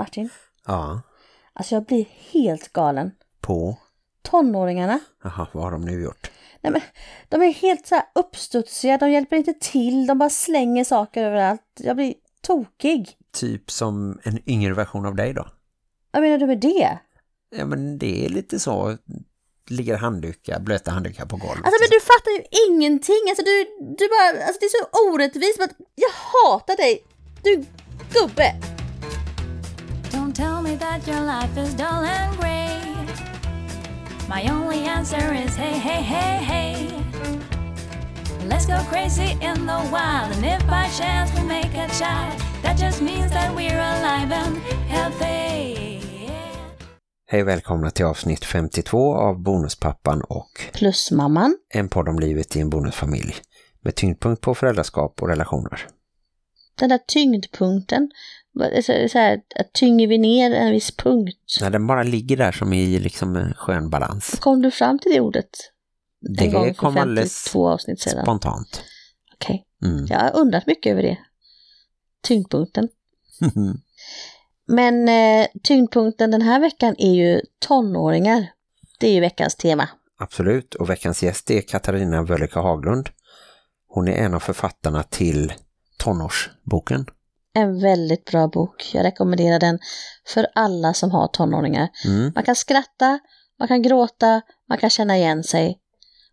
Martin, Ja, alltså jag blir helt galen. på. Tonåringarna, Jaha, vad har de nu gjort? nej men, de är helt så här uppstudsiga, de hjälper inte till, de bara slänger saker överallt. Jag blir tokig. Typ som en yngre version av dig då? Vad menar du med det? Ja, men det är lite så. Ligger handdukar, blöta handdukar på golvet. Alltså men du fattar ju ingenting. Alltså du, du bara, alltså det är så orättvist. Jag hatar dig. Du gubbe. Don't tell me that your life is dull and grey. My only answer is hey, hey, hey, hey. Let's go crazy in the wild, and if by chance we make a child, that just means that we're alive and healthy. Hej välkomna till avsnitt 52 av Bonuspappan och Plusmamman. en podd om livet i en bonusfamilj. Med tyngdpunkt på föräldraskap och relationer. Den där tyngdpunkten. Så, här, att tynger vi ner en viss punkt. När den bara ligger där som i liksom en skön balans. Kom du fram till det ordet? en gång Det kom alldeles 52 avsnitt sedan. spontant. Okej. Mm. Jag har undrat mycket över det. Tyngdpunkten. Men eh, tyngdpunkten den här veckan är ju tonåringar. Det är ju veckans tema. Absolut, och veckans gäst är Katarina Wölika Haglund. Hon är en av författarna till tonårsboken. En väldigt bra bok. Jag rekommenderar den för alla som har tonåringar. Mm. Man kan skratta, man kan gråta, man kan känna igen sig.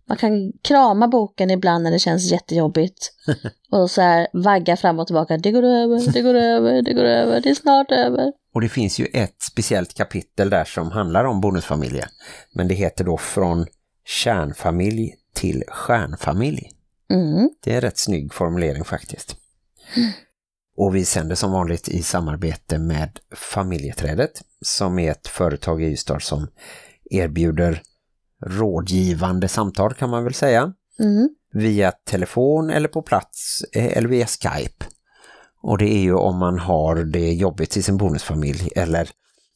Man kan krama boken ibland när det känns jättejobbigt. Och så här vagga fram och tillbaka. Det går över, det går över, det går över, det är snart över. Och det finns ju ett speciellt kapitel där som handlar om bonusfamiljer. Men det heter då från kärnfamilj till stjärnfamilj. Mm. Det är en rätt snygg formulering faktiskt. Och vi sänder som vanligt i samarbete med Familjeträdet som är ett företag i Ystad som erbjuder rådgivande samtal kan man väl säga. Mm. Via telefon eller på plats eh, eller via Skype. Och det är ju om man har det jobbigt i sin bonusfamilj eller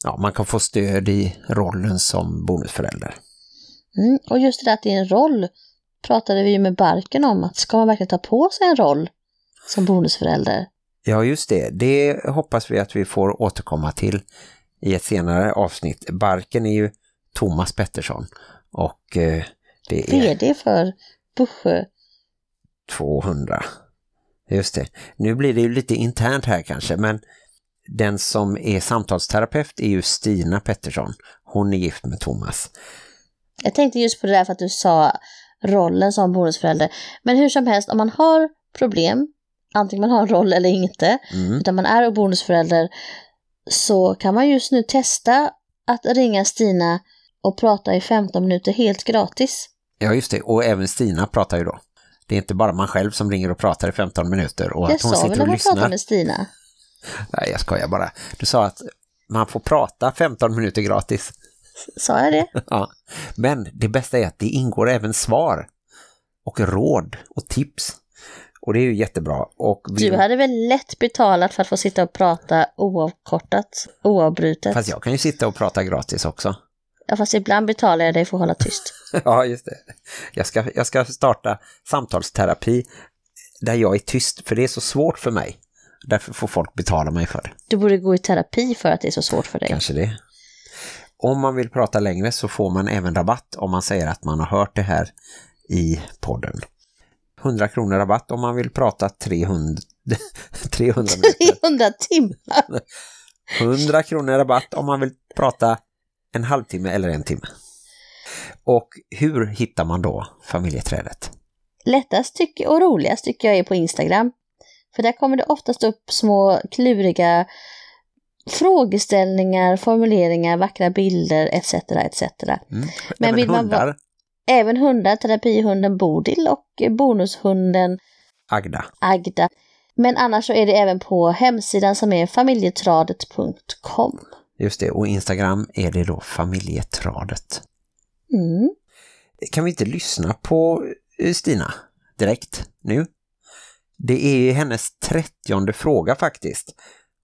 ja, man kan få stöd i rollen som bonusförälder. Mm. Och just det där att det är en roll pratade vi ju med Barken om. Att ska man verkligen ta på sig en roll som bonusförälder? Ja, just det. Det hoppas vi att vi får återkomma till i ett senare avsnitt. Barken är ju Thomas Pettersson och eh, det är VD för Bussjö. 200. Just det. Nu blir det ju lite internt här kanske, men den som är samtalsterapeut är ju Stina Pettersson. Hon är gift med Thomas. Jag tänkte just på det där för att du sa rollen som bonusförälder. Men hur som helst, om man har problem, antingen man har en roll eller inte, Mm. utan man är bonusförälder, så kan man just nu testa att ringa Stina och prata i 15 minuter helt gratis. Ja, just det. Och även Stina pratar ju då. Det är inte bara man själv som ringer och pratar i 15 minuter och Jag att hon sa väl när man lyssnar. med Stina. Nej, jag skojar bara. Du sa att man får prata 15 minuter gratis. Sa jag det? Ja. Men det bästa är att det ingår även svar och råd och tips. Och det är ju jättebra. Och vi... Du hade väl lätt betalat för att få sitta och prata oavkortat, oavbrutet? Fast jag kan ju sitta och prata gratis också. Ja, fast ibland betalar jag dig för att hålla tyst. ja, just det. Jag ska, jag ska starta samtalsterapi där jag är tyst, för det är så svårt för mig. Därför får folk betala mig för det. Du borde gå i terapi för att det är så svårt för dig. Kanske det. Om man vill prata längre så får man även rabatt om man säger att man har hört det här i podden. 100 kronor rabatt om man vill prata 300, 300 minuter. 300 timmar! 100 kronor rabatt om man vill prata en halvtimme eller en timme. Och hur hittar man då familjeträdet? Lättast tycker, och roligast tycker jag är på Instagram. För där kommer det oftast upp små kluriga frågeställningar, formuleringar, vackra bilder etc. etc. Mm. Men Även vill man hundar, Även hundar, terapihunden Bodil och bonushunden Agda. Agda. Men annars så är det även på hemsidan som är familjetradet.com. Just det, och Instagram är det då familjetradet. Mm. Kan vi inte lyssna på eh, Stina direkt nu? Det är hennes trettionde fråga faktiskt.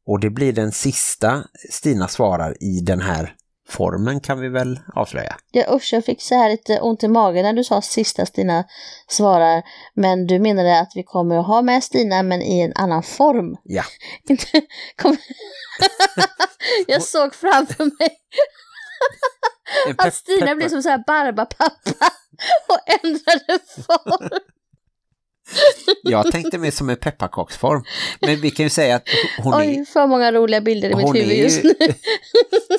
Och det blir den sista Stina svarar i den här formen kan vi väl avslöja. Ja usch, jag fick så här lite ont i magen när du sa sista Stina svarar. Men du menade att vi kommer att ha med Stina men i en annan form. Ja, Inte, kom... jag såg framför mig att Stina blev som så här Barbapappa och ändrade form. Jag tänkte mer som en pepparkaksform. Men vi kan ju säga att hon är, Oj, för många roliga bilder i mitt huvud just ju, nu.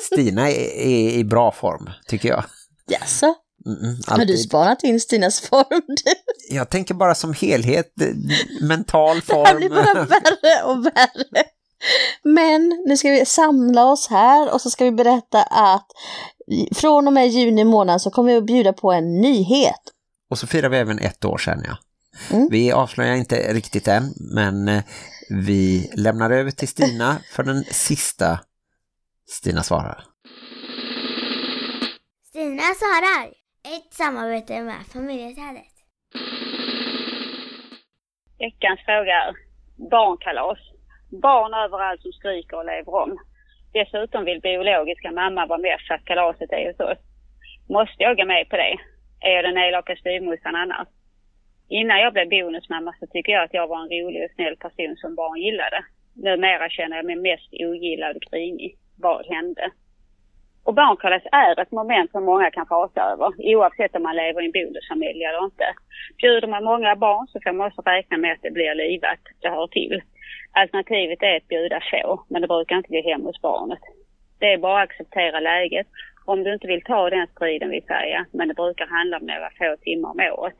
Stina är, är i bra form, tycker jag. Jaså, Mm, mm, har du spanat in Stinas form? Jag tänker bara som helhet, mental Det här blir bara form. värre och värre. Men nu ska vi samla oss här och så ska vi berätta att från och med juni månad så kommer vi att bjuda på en nyhet. Och så firar vi även ett år sedan, ja. Mm. Vi avslöjar inte riktigt än, men eh, vi lämnar över till Stina för den sista Stina svarar. Stina svarar. Ett samarbete med familjeträdet. Veckans fråga är barnkalas. Barn överallt som skriker och lever om. Dessutom vill biologiska mamma vara med för att kalaset är hos oss. Måste jag gå med på det? Är jag den elaka styvmorsan annars? Innan jag blev bonusmamma så tycker jag att jag var en rolig och snäll person som barn gillade. Numera känner jag mig mest ogillad och grinig. Vad hände? Och barnkalas är ett moment som många kan prata över, oavsett om man lever i en bonusfamilj eller inte. Bjuder man många barn så får man också räkna med att det blir livat. Det hör till. Alternativet är att bjuda få, men det brukar inte gå hem hos barnet. Det är bara att acceptera läget. Om du inte vill ta den striden vill säga, men det brukar handla om några få timmar om året.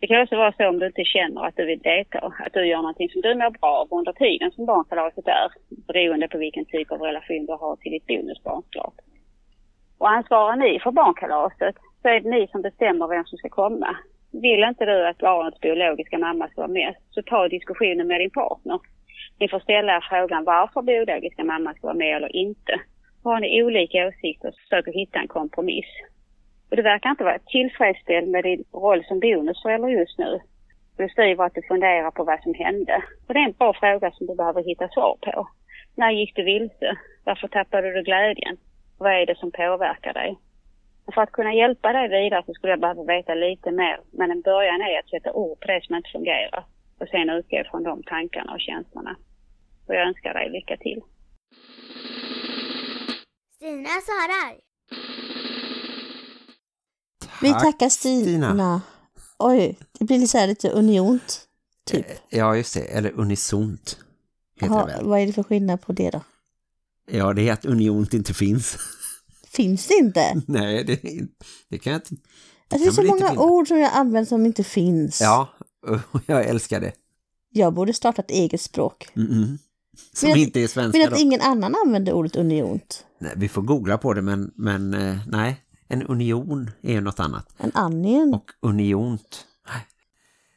Det kan också vara så om du inte känner att du vill delta, att du gör någonting som du mår bra av under tiden som barnkalaset är, beroende på vilken typ av relation du har till ditt bonusbarn klart. Och ansvarar ni för barnkalaset så är det ni som bestämmer vem som ska komma. Vill inte du att barnets biologiska mamma ska vara med så ta diskussionen med din partner. Ni får ställa er frågan varför biologiska mamma ska vara med eller inte. Har ni olika åsikter så försök att hitta en kompromiss. Och du verkar inte vara tillfredsställd med din roll som bonusförälder just nu. Du skriver att du funderar på vad som hände. Och det är en bra fråga som du behöver hitta svar på. När gick du vilse? Varför tappade du glädjen? Vad är det som påverkar dig? Och för att kunna hjälpa dig vidare så skulle jag behöva veta lite mer. Men en början är att sätta ord på det som inte fungerar. Och sen utgå från de tankarna och känslorna. Och jag önskar dig lycka till. Stina svarar. Vi Tack, tackar Stina. Oj, det blir så här lite uniont. Typ. Ja, just det. Eller unisont heter Ha, det väl. vad är det för skillnad på det då? Ja, det är att uniont inte finns. Finns det inte? Nej, det, det kan jag inte... Alltså, det är så många ord som jag använder som inte finns. Ja, jag älskar det. Jag borde starta ett eget språk. Mm -mm. Som Men inte är svenska Men att då. ingen annan använder ordet uniont. Nej, vi får googla på det, men, men eh, nej. En union är ju något annat. En anien. Och uniont.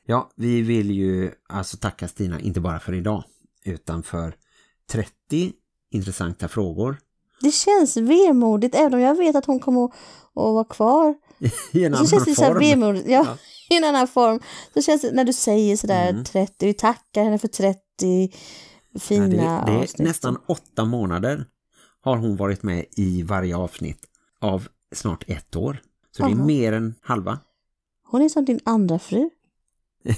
Ja, vi vill ju alltså tacka Stina inte bara för idag, utan för 30 intressanta frågor Det känns vemodigt, även om jag vet att hon kommer att, att vara kvar. i en Så annan känns det så här form. vemodigt, ja, Ja. i en annan form. Så känns det när du säger sådär Mm. 30, vi tackar henne för 30 Ja, fina det, det är avsnitt. nästan åtta månader har hon varit med i varje avsnitt av snart ett år. Så det är Aha. mer än halva. Hon är som din andra fru.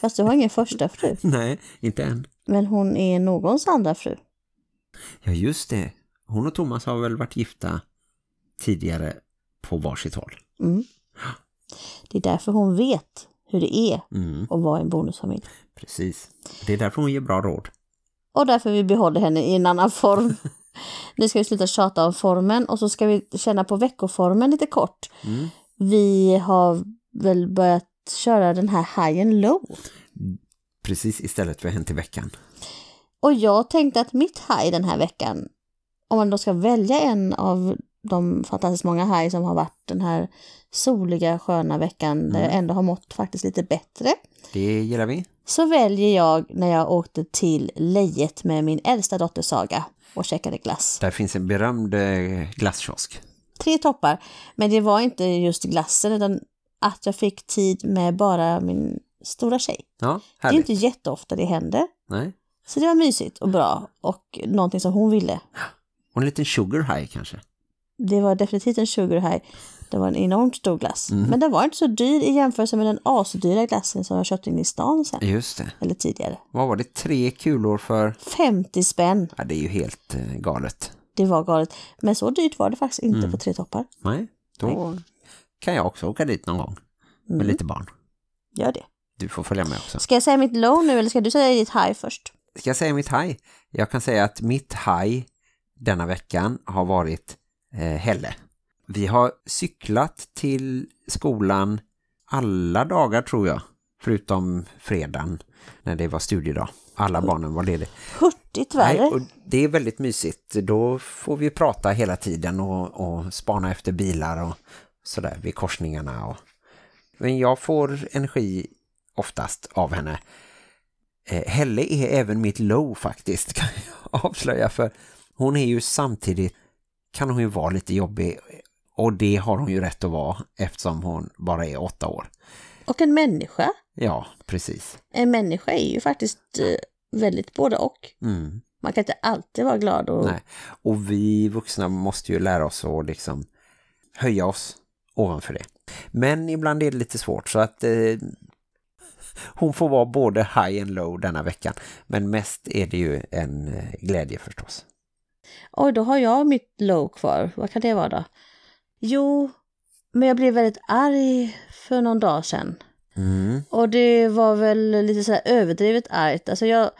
Fast du har ingen första fru. Nej, inte än. Men hon är någons andra fru. Ja, just det. Hon och Thomas har väl varit gifta tidigare på varsitt håll. Mm. Det är därför hon vet hur det är Mm, att vara en bonusfamilj. precis. Det är därför hon ger bra råd. Och därför vi behåller henne i en annan form. Nu ska vi sluta tjata om formen och så ska vi känna på veckoformen lite kort. Mm. Vi har väl börjat köra den här high and low. Precis istället för Hänt i veckan. Och jag tänkte att mitt high den här veckan, om man då ska välja en av de fantastiskt många high som har varit den här soliga sköna veckan där jag ändå har mått faktiskt lite bättre. Det gillar vi. Så väljer jag när jag åkte till Lejet med min äldsta dotter Saga och käkade glass. Där finns en berömd eh, glasskiosk. Tre toppar, men det var inte just glassen utan att jag fick tid med bara min stora tjej. Ja, Det är inte jätteofta det händer. Nej. Så det var mysigt och bra och någonting som hon ville. Och en liten sugar high kanske. det var definitivt en sugar high. Det var en enormt stor glass. Mm. Men den var inte så dyr i jämförelse med den asdyra glassen som jag köpte in i stan sen. Just det. Eller tidigare. Vad var det? Tre kulor för... 50 spänn. Ja, det är ju helt eh, galet. Det var galet. Men så dyrt var det faktiskt inte Mm. på Tre toppar. Nej, då kan jag också åka dit någon gång. Med Mm. lite barn. Gör det. Du får följa med också. Ska jag säga mitt low nu eller ska du säga ditt high först? Ska jag säga mitt high? Jag kan säga att mitt high denna veckan har varit eh, Helle. Vi har cyklat till skolan alla dagar tror jag. Förutom fredagen när det var studiedag. Alla barnen var lediga. Hurtigt Nej, värre. och det är väldigt mysigt. Då får vi prata hela tiden och, och spana efter bilar och sådär vid korsningarna. Och... Men jag får energi oftast av henne. Eh, Helle är även mitt low faktiskt kan jag avslöja för hon är ju samtidigt kan hon ju vara lite jobbig och det har hon ju rätt att vara eftersom hon bara är åtta år. Och en människa. Ja, precis. En människa är ju faktiskt eh, väldigt både och. Mm. Man kan inte alltid vara glad och Nej. Och vi vuxna måste ju lära oss att liksom höja oss ovanför det. Men ibland är det lite svårt så att eh, hon får vara både high and low denna veckan. Men mest är det ju en eh, glädje förstås. Oj, då har jag mitt low kvar. Vad kan det vara då? Jo, men jag blev väldigt arg för någon dag sedan. Mm. Och det var väl lite så här överdrivet argt. Alltså jag,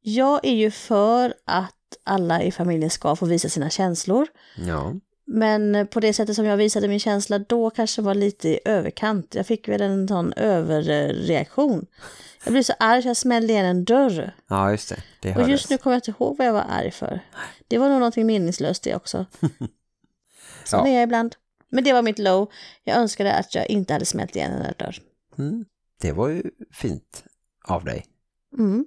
jag är ju för att alla i familjen ska få visa sina känslor. Ja. Men på det sättet som jag visade min känsla då kanske var lite i överkant. Jag fick väl en sån överreaktion. Jag blev så arg så jag smällde igen en dörr. ja, just det. Det Och just nu kommer jag inte ihåg vad jag var arg för. Det var nog någonting meningslöst det också. Så Ja. är jag ibland. Men det var mitt low. Jag önskade att jag inte hade smält igen den där dörren. Mm. Det var ju fint av dig. Mm.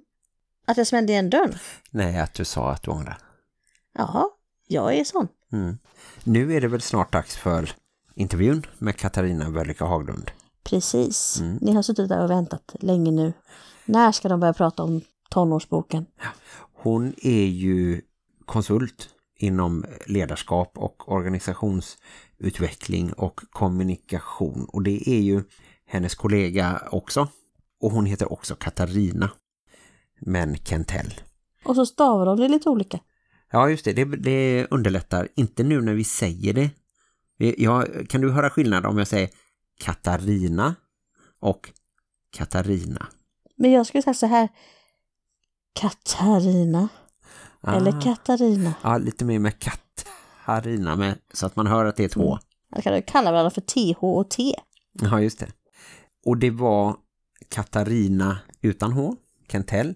Att jag smällde igen dörren? Nej, att du sa att du ångrar. Ja, jag är sån. Mm. Nu är det väl snart dags för intervjun med Katarina Wölika Haglund. Precis. Mm. Ni har suttit där och väntat länge nu. När ska de börja prata om tonårsboken? Hon är ju konsult inom ledarskap och organisationsutveckling och kommunikation. Och det är ju hennes kollega också. Och hon heter också Katarina. Men Kentell. Och så stavar de det lite olika. Ja just det, det, det underlättar. Inte nu när vi säger det. Ja, kan du höra skillnad om jag säger Katarina och Katarina? Men jag skulle säga så här. Katarina. Eller Ah. Katarina. Ja, lite mer med Katarina med, så att man hör att det är ett H. Jag kan kalla varandra för TH och T. Ja, just det. Och det var Katarina utan H, Kentell.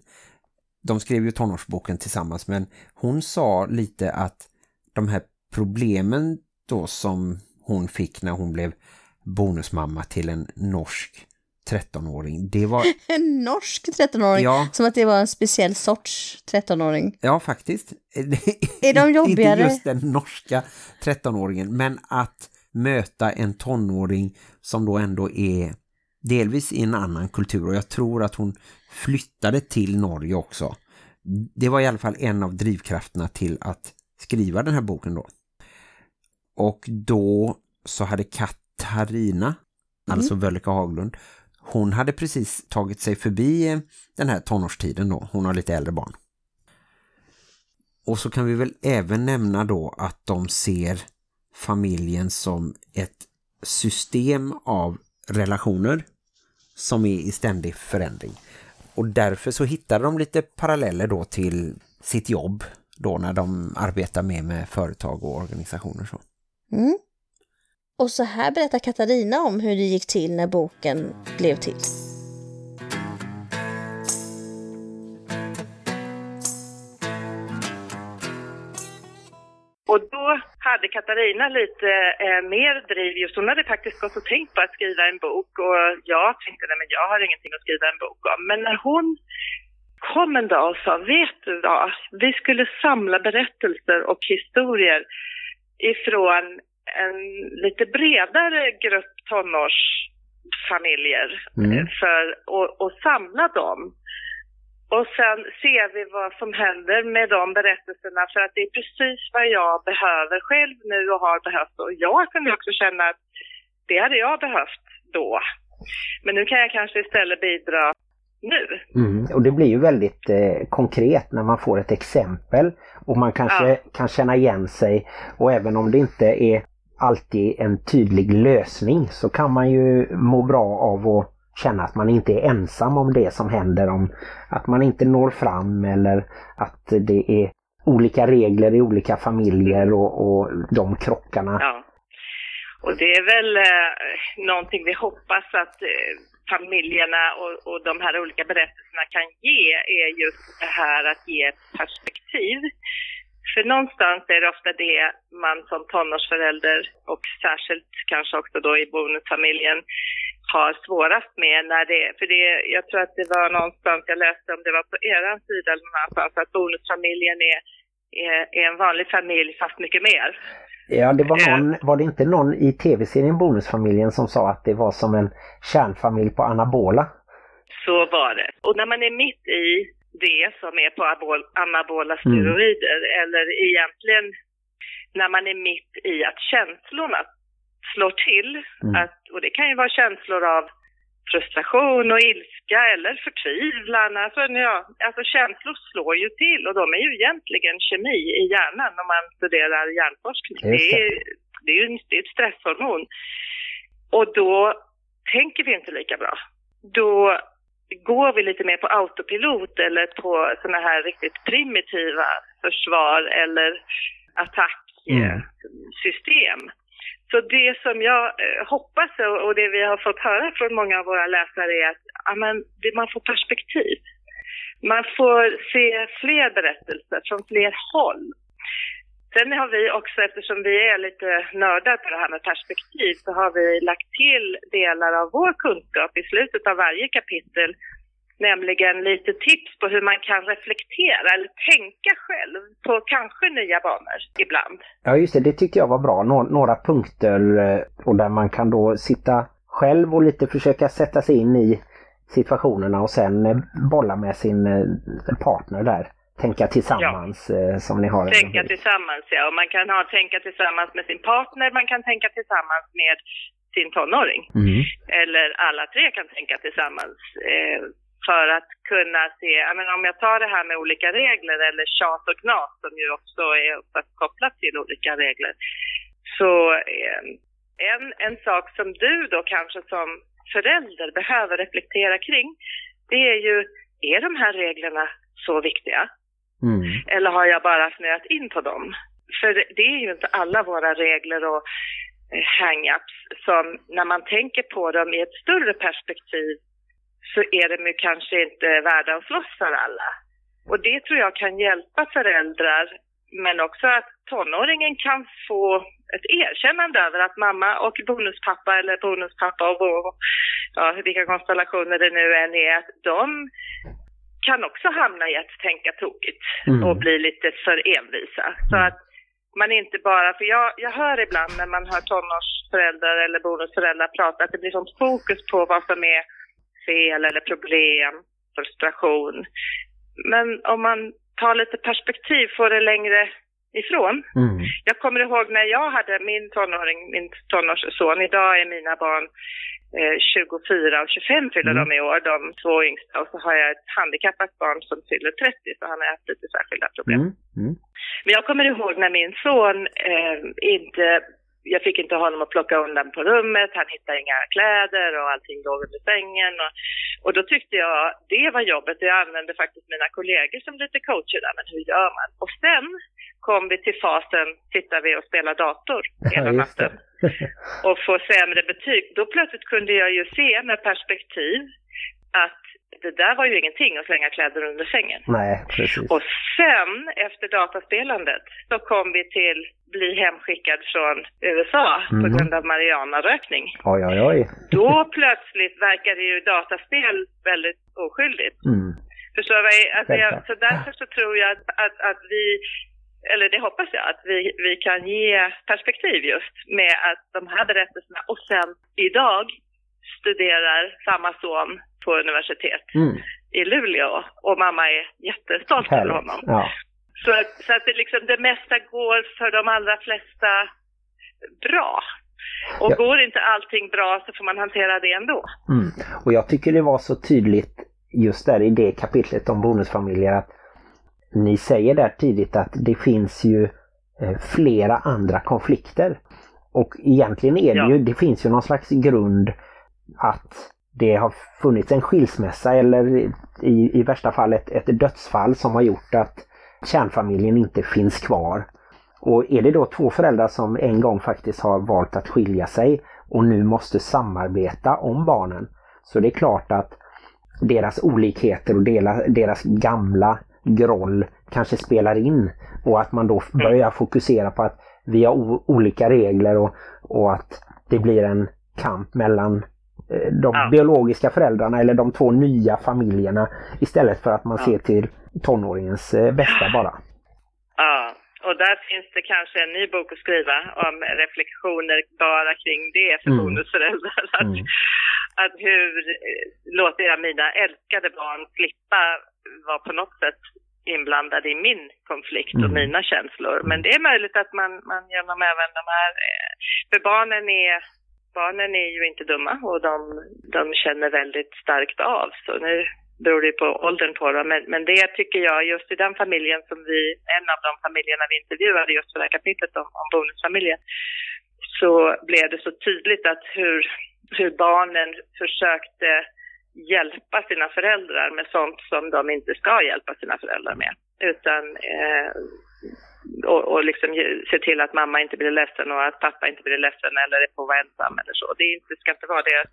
De skrev ju tonårsboken tillsammans men hon sa lite att de här problemen då som hon fick när hon blev bonusmamma till en norsk 13-åring, det var, En norsk 13-åring. ja, Som att det var en speciell sorts 13-åring. ja faktiskt. Är de jobbigare? Inte just den norska 13-åringen, men att möta en tonåring som då ändå är delvis i en annan kultur och jag tror att hon flyttade till Norge också. Det var i alla fall en av drivkrafterna till att skriva den här boken då. Och då så hade Katarina, alltså Völka Haglund, hon hade precis tagit sig förbi den här tonårstiden då. Hon har lite äldre barn. Och så kan vi väl även nämna då att de ser familjen som ett system av relationer som är i ständig förändring. Och därför så hittar de lite paralleller då till sitt jobb då när de arbetar med med företag och organisationer så. Mm. Och så här berättar Katarina om hur det gick till när boken blev till. Och då hade Katarina lite eh, mer driv just. Hon hade faktiskt gått och tänkt på att skriva en bok och jag tänkte nej men jag har ingenting att skriva en bok om. Men när hon kom en dag och sa, vet du vad, vi skulle samla berättelser och historier ifrån en lite bredare grupp tonårsfamiljer Mm. för, och, och samla dem. Och sen ser vi vad som händer med de berättelserna för att det är precis vad jag behöver själv nu och har behövt. Och jag kunde också känna att det hade jag behövt då. Men nu kan jag kanske istället bidra nu. Mm. Och det blir ju väldigt eh, konkret när man får ett exempel och man kanske Ja. kan känna igen sig och även om det inte är alltid en tydlig lösning så kan man ju må bra av att känna att man inte är ensam om det som händer, om att man inte når fram eller att det är olika regler i olika familjer och, och de krockarna. Ja. Och det är väl eh, någonting vi hoppas att eh, familjerna och, och de här olika berättelserna kan ge är just det här att ge ett perspektiv. För någonstans är det ofta det man som tonårsförälder och särskilt kanske också då i bonusfamiljen har svårast med när det för det, jag tror att det var någonstans jag läste om det var på eran sida eller någon annanstans att bonusfamiljen är, är, är en vanlig familj fast mycket mer. Ja, det var Eh. någon, var det inte någon i tv-serien Bonusfamiljen som sa att det var som en kärnfamilj på anabola? Så var det. Och när man är mitt i det som är på abol- anabola steroider eller egentligen när man är mitt i att känslorna slår till, Mm. att, och det kan ju vara känslor av frustration och ilska eller förtvivlan. Alltså, ja, alltså känslor slår ju till och de är ju egentligen kemi i hjärnan om man studerar hjärnforskning. Det det. är, det är ju det är ett stresshormon. Och då tänker vi inte lika bra. Då går vi lite mer på autopilot eller på såna här riktigt primitiva försvar eller attacksystem. Så det som jag eh, hoppas och det vi har fått höra från många av våra läsare är att ja, men, det, man får perspektiv. Man får se fler berättelser från fler håll. Sen har vi också, eftersom vi är lite nördar på det här med perspektiv, så har vi lagt till delar av vår kunskap i slutet av varje kapitel. Nämligen lite tips på hur man kan reflektera eller tänka själv på kanske nya banor ibland. Ja just det, det tyckte jag var bra. Nå- några punkter eh, och där man kan då sitta själv och lite försöka sätta sig in i situationerna och sen eh, bolla med sin eh, partner där. Tänka tillsammans eh, som ni har. Tänka tillsammans, ja. Och man kan ha tänka tillsammans med sin partner, man kan tänka tillsammans med sin tonåring. Mm. Eller alla tre kan tänka tillsammans. Eh, för att kunna se, jag menar, om jag tar det här med olika regler eller tjat och gnat som ju också är oftast kopplat till olika regler. Så eh, en, en sak som du då kanske som förälder behöver reflektera kring, det är ju, är de här reglerna så viktiga? Mm. Eller har jag bara snöat in på dem? För det är ju inte alla våra regler och eh, hang-ups som när man tänker på dem i ett större perspektiv så är de ju kanske inte värda att slåss för alla. Och det tror jag kan hjälpa föräldrar men också att tonåringen kan få ett erkännande över att mamma och bonuspappa eller bonuspappa och vår, ja, vilka konstellationer det nu än är, att de kan också hamna i att tänka tokigt Mm. och bli lite för envisa. Så att man inte bara, för jag, jag hör ibland när man hör tonårsföräldrar eller bonusföräldrar prata att det blir sånt fokus på vad som är fel eller problem, frustration. Men om man tar lite perspektiv, får det längre ifrån. Mm. Jag kommer ihåg när jag hade min tonåring, min tonårsson, idag är mina barn 24 och 25 fyller Mm. de i år, de två yngsta. Och så har jag ett handikappat barn som fyller 30, så han har haft lite särskilda problem. Mm. Mm. Men jag kommer ihåg när min son eh, inte, jag fick inte honom att plocka undan på rummet, han hittade inga kläder och allting låg under sängen. Och, och då tyckte jag det var jobbet. Jag använde faktiskt mina kollegor som lite coacher där, men hur gör man? Och sen kom vi till fasen, tittar vi och spelar dator hela Ja, natten och få sämre betyg. Då plötsligt kunde jag ju se med perspektiv att det där var ju ingenting att slänga kläder under sängen. Nej, precis. Och sen, efter dataspelandet, så kom vi till bli hemskickad från USA på Mhm. grund av marijuanarökning. Oj, oj, oj. Då plötsligt verkade ju dataspel väldigt oskyldigt. Mm. Förstår du alltså jag. Så därför så tror jag att, att, att vi, eller det hoppas jag, att vi, vi kan ge perspektiv just med att de här berättelserna och sen idag studerar samma son på universitet Mm. i Luleå och mamma är jättestolt över honom. Ja. Så, så att det, liksom, det mesta går för de allra flesta bra. Och Ja. går inte allting bra så får man hantera det ändå. Mm. Och jag tycker det var så tydligt just där i det kapitlet om bonusfamiljer att ni säger där tidigt att det finns ju eh, flera andra konflikter. Och egentligen är det Ja. ju, det finns ju någon slags grund att det har funnits en skilsmässa eller i, i värsta fall ett, ett dödsfall som har gjort att kärnfamiljen inte finns kvar. Och är det då två föräldrar som en gång faktiskt har valt att skilja sig och nu måste samarbeta om barnen så det är klart att deras olikheter och deras, deras gamla groll kanske spelar in och att man då börjar fokusera på att vi har olika regler och, och att det blir en kamp mellan eh, de Ja. biologiska föräldrarna eller de två nya familjerna istället för att man Ja. ser till tonåringens eh, bästa bara. Ja, och där finns det kanske en ny bok att skriva om reflektioner bara kring det för Mm. bonusföräldrar. Att, Mm. att hur eh, låter jag mina älskade barn slippa vara på något sätt inblandade i min konflikt och Mm. mina känslor. Men det är möjligt att man, man genom även de här, eh, för barnen är Barnen är ju inte dumma och de, de känner väldigt starkt av. Så nu beror det på åldern på dem. Men, men det tycker jag, just i den familjen som vi, en av de familjerna vi intervjuade just för det här kapitlet om, om bonusfamiljen, så blev det så tydligt att hur, hur barnen försökte hjälpa sina föräldrar med sånt som de inte ska hjälpa sina föräldrar med. Utan eh, och, och liksom se till att mamma inte blir ledsen och att pappa inte blir ledsen eller får vara ensam eller så. Det inte, ska inte vara deras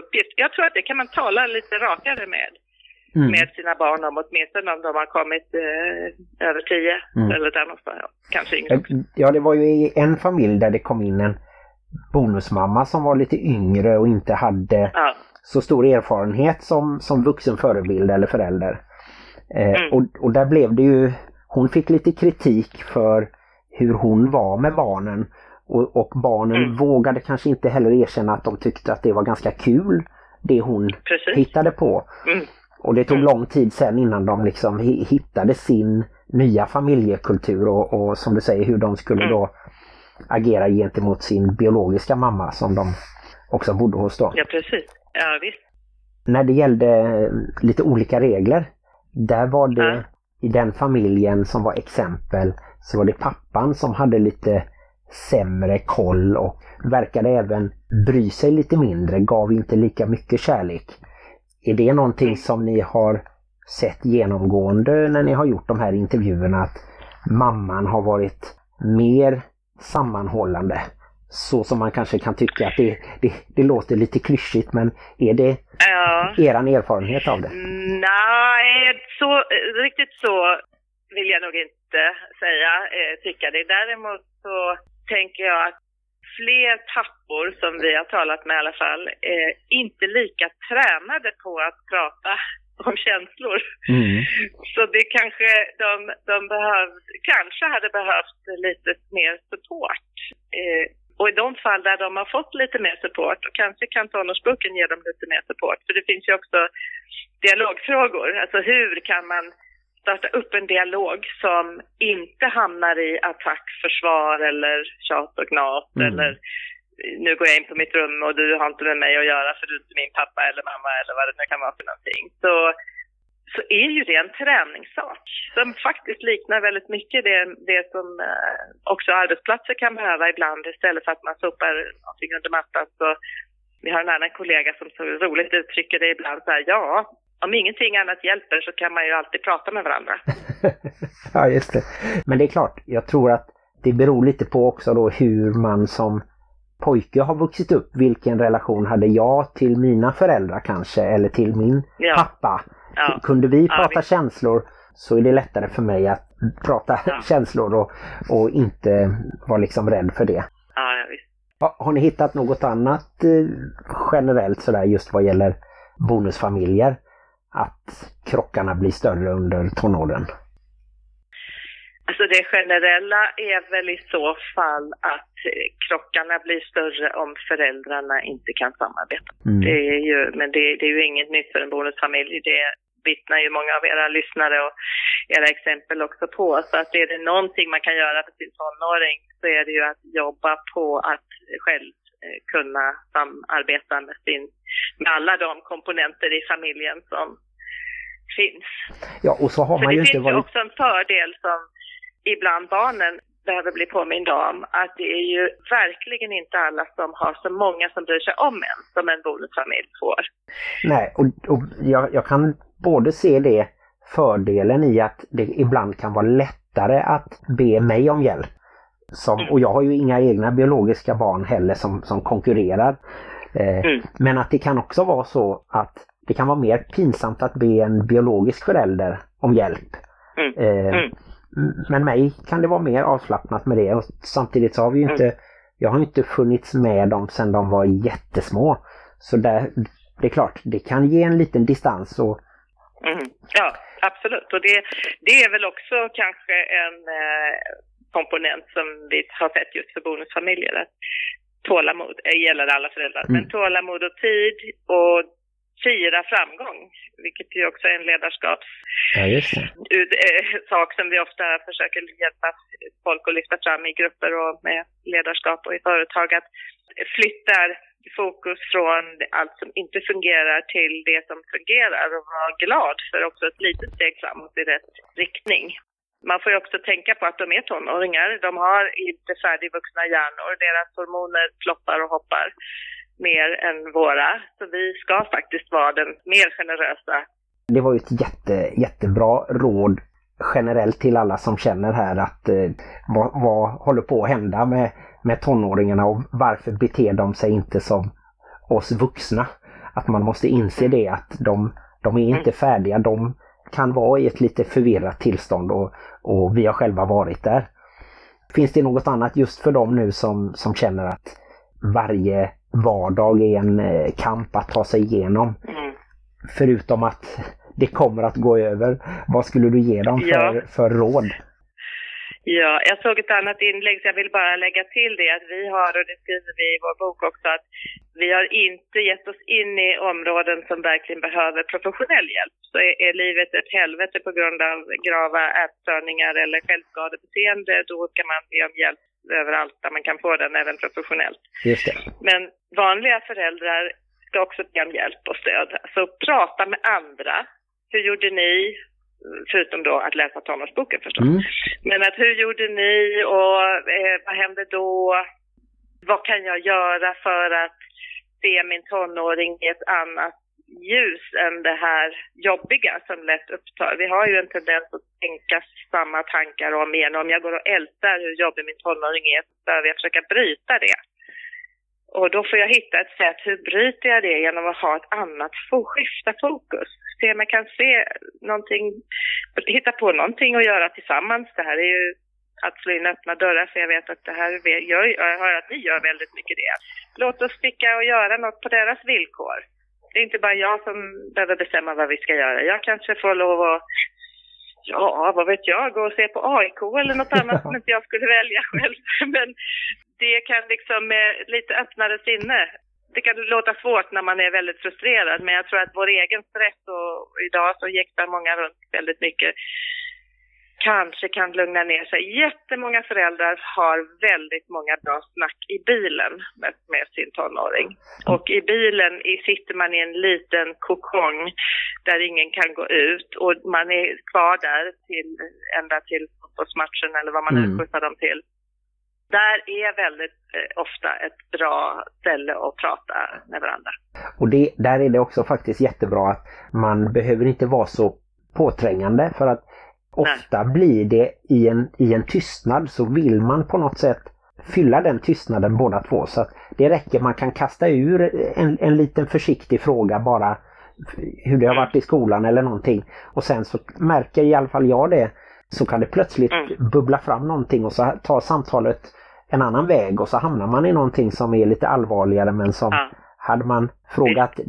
uppgift. Jag tror att det kan man tala lite rakare med, Mm. med sina barn om, åtminstone om de har kommit eh, över tio Mm. eller där någonstans. Kanske yngre. Ja, det var ju i en familj där det kom in en bonusmamma som var lite yngre och inte hade Ja, så stor erfarenhet som, som vuxen förebild eller förälder. Eh, Mm. och, och där blev det ju, hon fick lite kritik för hur hon var med barnen. Och, och barnen Mm. vågade kanske inte heller erkänna att de tyckte att det var ganska kul, det hon precis. hittade på. Mm. Och det tog Mm. lång tid sen innan de liksom hi- hittade sin nya familjekultur och, och som du säger hur de skulle Mm. då agera gentemot sin biologiska mamma som de också bodde hos då. Ja, precis. Ja, visst. När det gällde lite olika regler, där var det Ja. i den familjen som var exempel så var det pappan som hade lite sämre koll och verkade även bry sig lite mindre, gav inte lika mycket kärlek. Är det någonting som ni har sett genomgående när ni har gjort de här intervjuerna att mamman har varit mer sammanhållande? Så som man kanske kan tycka att det, det, det låter lite klyschigt men är det Ja. eran erfarenhet av det? Nej, så, riktigt så vill jag nog inte säga, eh, tycka det. Däremot så tänker jag att fler pappor som vi har talat med i alla fall, eh, inte lika tränade på att prata om känslor. Mm. Så det kanske de, de behövde, kanske hade behövt lite mer support. Eh, och i de fall där de har fått lite mer support, och kanske kan tonårsboken ge dem lite mer support. För det finns ju också dialogfrågor. Alltså hur kan man starta upp en dialog som inte hamnar i attack, försvar eller tjat och gnat Mm. eller nu går jag in på mitt rum och du har inte med mig att göra för du är inte min pappa eller mamma eller vad det nu kan vara för någonting. Så, så är ju det en träningssak som faktiskt liknar väldigt mycket det, det som eh, också arbetsplatser kan behöva ibland istället för att man sopar någonting under mattan. Så vi har en annan kollega som så roligt uttrycker det ibland så här, ja, om ingenting annat hjälper så kan man ju alltid prata med varandra. ja, just det. Men det är klart, jag tror att det beror lite på också då hur man som pojke har vuxit upp. Vilken relation hade jag till mina föräldrar kanske eller till min Ja. pappa? Ja. Kunde vi Ja, prata visst. känslor så är det lättare för mig att prata Ja. känslor och, och inte vara liksom rädd för det. Ja, ja, visst. Ha- Har ni hittat något annat eh, generellt sådär just vad gäller bonusfamiljer? Att krockarna blir större under tonåren? Alltså det generella är väl i så fall att eh, krockarna blir större om föräldrarna inte kan samarbeta. Mm. Det är ju, men det, det är ju inget nytt för en bonusfamilj. Det, vittnar ju många av era lyssnare och era exempel också på. Så att är det någonting man kan göra för sin tonåring så är det ju att jobba på att själv eh, kunna samarbeta med, sin, med alla de komponenter i familjen som finns. Ja, och så har För man det ju inte finns ju varit... också en fördel som ibland barnen behöver bli påminda om, att det är ju verkligen inte alla som har så många som bryr sig om en, som en bonusfamilj får. Nej, och, och jag, jag kan både se det fördelen i att det ibland kan vara lättare att be mig om hjälp. Som, och jag har ju inga egna biologiska barn heller som, som konkurrerar. Eh, Mm. Men att det kan också vara så att det kan vara mer pinsamt att be en biologisk förälder om hjälp. Mm. Eh, Mm. M- Men mig kan det vara mer avslappnat med det. Och samtidigt så har vi ju inte, jag har inte funnits med dem sedan de var jättesmå. Så där, det är klart, det kan ge en liten distans och Mm. Ja, absolut. Och det, det är väl också kanske en eh, komponent som vi har sett just för bonusfamiljer. Att tålamod eh, gäller alla föräldrar, Mm. men tålamod och tid och fira framgång, vilket ju också är en ledarskaps ja, eh, som vi ofta försöker hjälpa folk att lyfta fram i grupper och med ledarskap och i företag. Att flyttar fokus från allt som inte fungerar till det som fungerar och vara glad för också ett litet steg framåt i rätt riktning. Man får ju också tänka på att de är tonåringar. De har inte färdigvuxna hjärnor. Deras hormoner ploppar och hoppar mer än våra. Så vi ska faktiskt vara den mer generösa Det var ju ett jätte, jättebra råd generellt till alla som känner här att eh, vad, vad håller på att hända med, med tonåringarna och varför beter de sig inte som oss vuxna? Att man måste inse det att de, de är inte färdiga. De kan vara i ett lite förvirrat tillstånd och, och vi har själva varit där. Finns det något annat just för dem nu som, som känner att varje vardag är en eh, kamp att ta sig igenom? Mm. Förutom att det kommer att gå över. Vad skulle du ge dem för, Ja. för råd? Ja, jag såg ett annat inlägg så jag vill bara lägga till det att vi har, och det skriver vi i vår bok också, att vi har inte gett oss in i områden som verkligen behöver professionell hjälp. Så är, är livet ett helvete på grund av grava ätstörningar eller självskadebeteende, då ska man be om hjälp överallt där man kan få den, även professionellt. Just det. Men vanliga föräldrar ska också be om hjälp och stöd. Alltså prata med andra. Hur gjorde ni? Förutom då att läsa tonårsboken förstås. Mm. Men att hur gjorde ni och eh, vad hände då? Vad kan jag göra för att se min tonåring i ett annat ljus än det här jobbiga som lätt upptar. Vi har ju en tendens att tänka samma tankar om igen. Om jag går och ältar hur jobbig min tonåring är så behöver jag försöka bryta det. Och då får jag hitta ett sätt, hur bryter jag det genom att ha ett annat, skifta fokus. Se om jag kan se någonting, hitta på någonting att göra tillsammans. Det här är ju att slå in öppna dörrar för jag vet att det här gör, jag hör att ni gör väldigt mycket det. Låt oss sticka och göra något på deras villkor. Det är inte bara jag som behöver bestämma vad vi ska göra. Jag kanske får lov att, ja vad vet jag, gå och se på AIK eller något annat som inte jag skulle välja själv. Men det kan liksom med lite öppnare sinne. Det kan låta svårt när man är väldigt frustrerad men jag tror att vår egen stress och idag så jäktar många runt väldigt mycket kanske kan lugna ner sig. Jättemånga föräldrar har väldigt många bra snack i bilen med, med sin tonåring. Och i bilen sitter man i en liten kokong där ingen kan gå ut och man är kvar där till, ända till fotbollsmatchen eller vad man nu Mm. skjutsar dem till. Där är väldigt eh, ofta ett bra ställe att prata med varandra. Och det, där är det också faktiskt jättebra att man behöver inte vara så påträngande för att ofta blir det i en, i en tystnad så vill man på något sätt fylla den tystnaden båda två. Så att det räcker, man kan kasta ur en, en liten försiktig fråga bara hur det har varit i skolan eller någonting. Och sen så märker i alla fall jag det så kan det plötsligt Mm. bubbla fram någonting och så tar samtalet en annan väg och så hamnar man i någonting som är lite allvarligare men som Ja. hade man frågat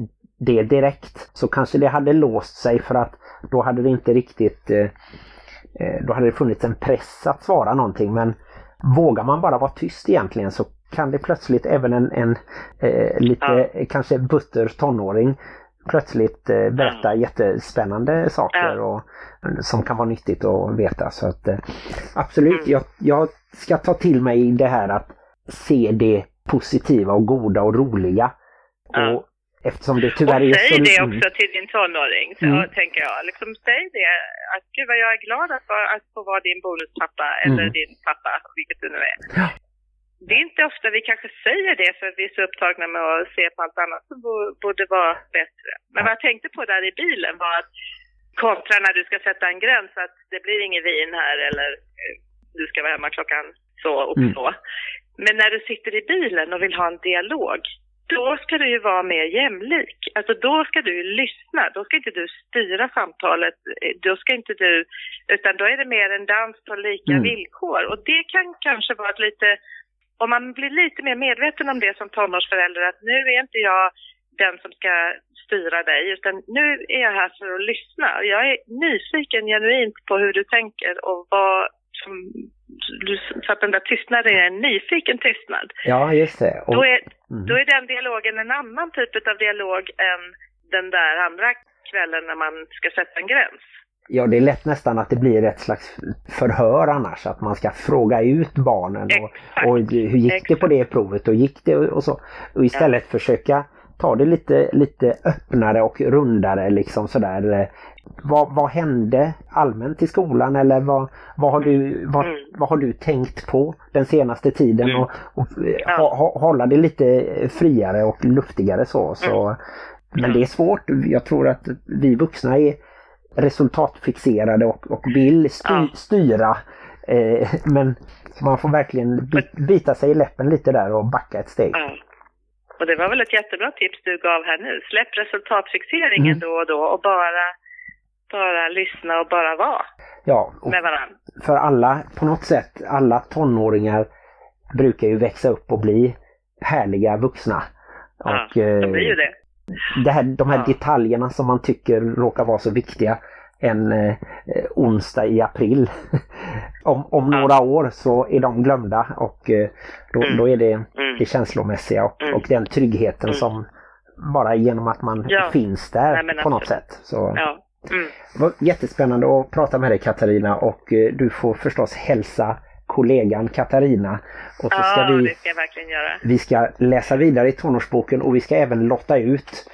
det direkt så kanske det hade låst sig för att då hade det inte riktigt eh, eh, då hade det funnits en press att svara någonting men vågar man bara vara tyst egentligen så kan det plötsligt även en, en eh, lite Ja. eh, kanske butter tonåring plötsligt eh, berätta jättespännande saker och, som kan vara nyttigt att veta. Så att, eh, absolut, Mm. jag, jag ska ta till mig det här att se det positiva och goda och roliga. Ja. Och eftersom det tyvärr och är säg så... det Mm. också till din tonåring, så Mm. tänker jag. Liksom, säg det, att gud vad jag är glad att, vara- att få vara din bonuspappa eller Mm. din pappa, vilket du nu är. Ja. Det är inte ofta vi kanske säger det för vi är så upptagna med att se på allt annat som bo- borde vara bättre. Men vad jag tänkte på där i bilen var att kontra när du ska sätta en gräns att det blir inget vin här eller eh, du ska vara hemma klockan så och Mm. så. Men när du sitter i bilen och vill ha en dialog, då ska du ju vara mer jämlik. Alltså då ska du ju lyssna, då ska inte du styra samtalet, då ska inte du, utan då är det mer en dans på lika Mm. villkor. Och det kan kanske vara ett lite, om man blir lite mer medveten om det som tonårsförälder, att nu är inte jag den som ska styra dig, utan nu är jag här för att lyssna. Jag är nyfiken genuint på hur du tänker och vad som, så att den där tystnaden är en nyfiken tystnad. Ja, just det. Och, Då är, mm. då är den dialogen en annan typ av dialog än den där andra kvällen när man ska sätta en gräns. Ja, det är lätt nästan att det blir ett slags förhör annars, att man ska fråga ut barnen och, Exakt. och hur gick det på det provet och gick det och så. Och istället försöka ta det lite, lite öppnare och rundare liksom sådär. Vad, vad hände allmänt i skolan eller vad, vad, har du, vad, Mm. vad har du tänkt på den senaste tiden Mm. och, och eh, Ja. ha, ha, hålla det lite friare och luftigare så. så. Men Mm. det är svårt. Jag tror att vi vuxna är resultatfixerade och, och vill sty, Ja. styra. Eh, men man får verkligen bi- bita sig i läppen lite där och backa ett steg. Ja. Och det var väl ett jättebra tips du gav här nu. Släpp resultatfixeringen Mm. då och då och bara, bara lyssna och bara vara Ja, med varandra. för alla, på något sätt, alla tonåringar brukar ju växa upp och bli härliga vuxna. Ja, Och, eh, de blir ju det. det här, de här Ja. detaljerna som man tycker råkar vara så viktiga en eh, eh, onsdag i april. om om Ja. några år så är de glömda och eh, då, Mm. då är det Mm. det känslomässiga och, Mm. och den tryggheten Mm. som bara genom att man finns där Nej, på något sätt. Så Ja. Mm. det var jättespännande att prata med dig Katarina och eh, du får förstås hälsa kollegan Katarina. Och så ska Ja, vi det ska jag verkligen göra. vi ska läsa vidare i tonårsboken och vi ska även lotta ut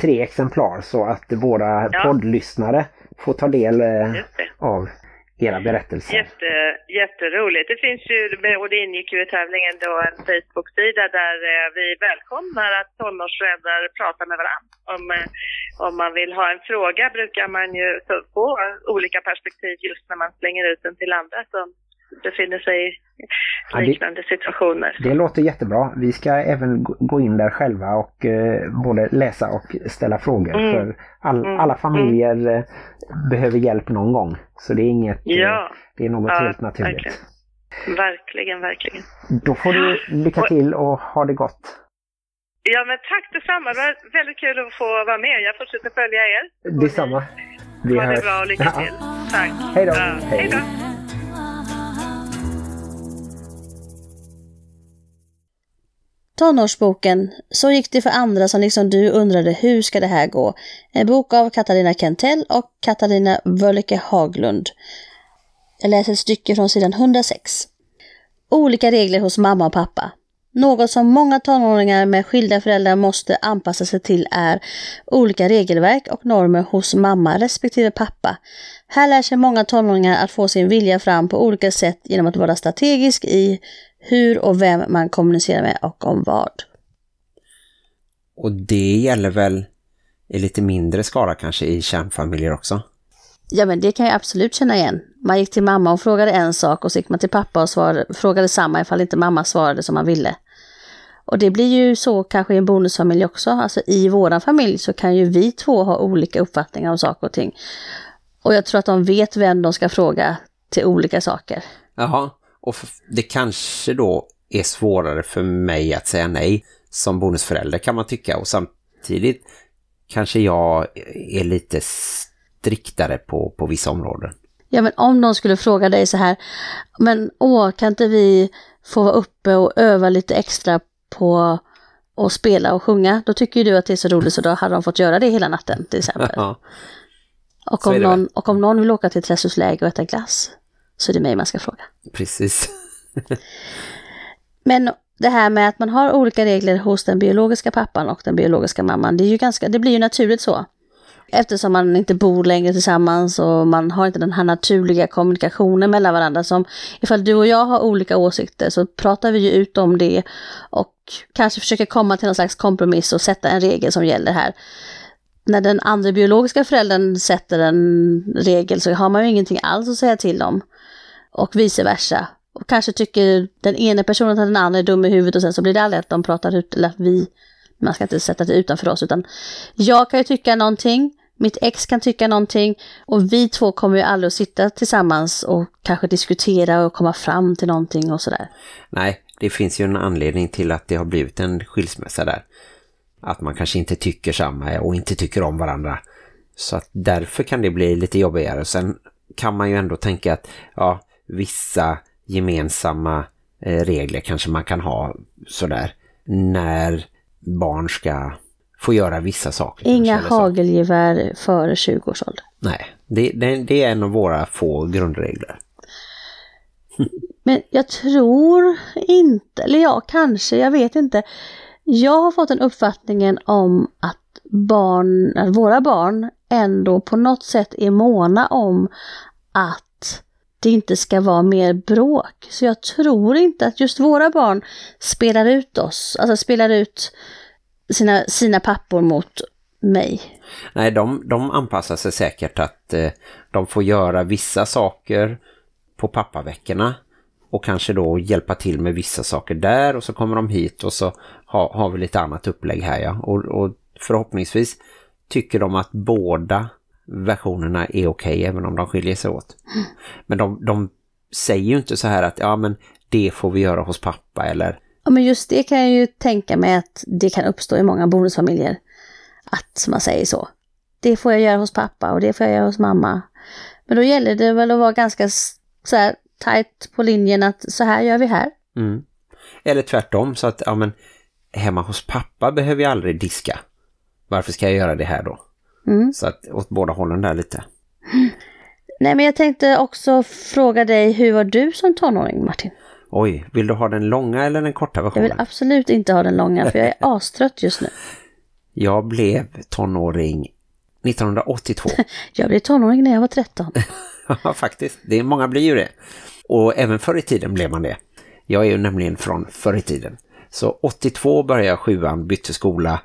tre exemplar så att våra Ja. poddlyssnare får ta del eh, av era berättelser. Jätte, jätteroligt. Det finns ju, och det ingick ju i tävlingen då, en Facebook-sida där eh, vi välkomnar att tonårsföräldrar pratar med varandra. Om, eh, om man vill ha en fråga brukar man ju få olika perspektiv just när man slänger ut den till andra som befinner sig i Ja, det- liknande situationer. Det låter jättebra. Vi ska även gå- in där själva och eh, både läsa och ställa frågor. Mm. För all, Mm. alla familjer eh, behöver hjälp någon gång. Så det är inget, eh, Ja, det är något Ja, helt naturligt. verkligen. verkligen, verkligen. Då får du lycka till och ha det gott. Ja, men tack detsamma. Det var väldigt kul att få vara med. Jag fortsätter följa er. Detsamma. Vi Ha det bra och lycka till. Tack. Hej då. Ja, hej då. Tonårsboken Så gick det för andra som liksom du undrade hur ska det här gå? En bok av Katarina Kentell och Katarina Völke Haglund. Jag läser ett stycke från sidan 106. Olika regler hos mamma och pappa. Något som många tonåringar med skilda föräldrar måste anpassa sig till är olika regelverk och normer hos mamma respektive pappa. Här lär sig många tonåringar att få sin vilja fram på olika sätt genom att vara strategisk i hur och vem man kommunicerar med och om vad. Och det gäller väl i lite mindre skala kanske i kärnfamiljer också. Ja men det kan jag absolut känna igen. Man gick till mamma och frågade en sak och så gick man till pappa och svarade, frågade samma ifall inte mamma svarade som man ville. Och det blir ju så kanske i en bonusfamilj också. Alltså i våran familj så kan ju vi två ha olika uppfattningar om saker och ting. Och jag tror att de vet vem de ska fråga till olika saker. Jaha, och det kanske då är svårare för mig att säga nej som bonusförälder kan man tycka. Och samtidigt kanske jag är lite striktare på, på vissa områden. Ja men om de skulle fråga dig så här, men åh kan inte vi få vara uppe och öva lite extra på och spela och sjunga, då tycker ju du att det är så roligt så då hade de fått göra det hela natten till exempel. Ja, Och om, någon, och om någon vill åka till Träshusläge och äta glass så är det mig man ska fråga. precis. Men det här med att man har olika regler hos den biologiska pappan och den biologiska mamman, det, är ju ganska, det blir ju naturligt så. Eftersom man inte bor längre tillsammans och man har inte den här naturliga kommunikationen mellan varandra som ifall du och jag har olika åsikter så pratar vi ju ut om det och kanske försöker komma till någon slags kompromiss och sätta en regel som gäller här. När den andra biologiska föräldern sätter en regel så har man ju ingenting alls att säga till om och vice versa. Och kanske tycker den ena personen att den andra är dum i huvudet och sen så blir det aldrig att de pratar ut, eller att vi, man ska inte sätta det utanför oss utan jag kan ju tycka någonting, mitt ex kan tycka någonting och vi två kommer ju aldrig att sitta tillsammans och kanske diskutera och komma fram till någonting och sådär. Nej, det finns ju en anledning till att det har blivit en skilsmässa där. Att man kanske inte tycker samma och inte tycker om varandra. Så att därför kan det bli lite jobbigare. Sen kan man ju ändå tänka att ja, vissa gemensamma eh, regler kanske man kan ha sådär när barn ska få göra vissa saker. Inga hagelgevär före 20 års ålder. Nej, det, det, det är en av våra få grundregler. Men jag tror inte, eller ja, kanske, jag vet inte. Jag har fått den uppfattningen om att barn, att våra barn ändå på något sätt är måna om att det inte ska vara mer bråk. Så jag tror inte att just våra barn spelar ut oss, alltså spelar ut sina, sina pappor mot mig. Nej, de, de anpassar sig säkert att eh, de får göra vissa saker på pappaveckorna och kanske då hjälpa till med vissa saker där och så kommer de hit och så har, har vi lite annat upplägg här ja. Och, och förhoppningsvis tycker de att båda versionerna är okej även om de skiljer sig åt. Men de, de säger ju inte så här att ja men det får vi göra hos pappa eller Ja, men just det kan jag ju tänka mig att det kan uppstå i många bonusfamiljer. Att man säger så. Det får jag göra hos pappa och det får jag göra hos mamma. Men då gäller det väl att vara ganska så här tajt på linjen att så här gör vi här. Mm. Eller tvärtom så att ja men hemma hos pappa behöver jag aldrig diska. Varför ska jag göra det här då? Mm. Så att åt båda hållen där lite. Nej men jag tänkte också fråga dig, hur var du som tonåring Martin? Oj, vill du ha den långa eller den korta Jag versionen? vill absolut inte ha den långa för jag är astrött just nu. Jag blev tonåring 1982. Jag blev tonåring när jag var 13. Ja, faktiskt. Det är många blir ju det. Och även förr i tiden blev man det. Jag är ju nämligen från förr i tiden. Så 82 började jag sjuan, bytte skola.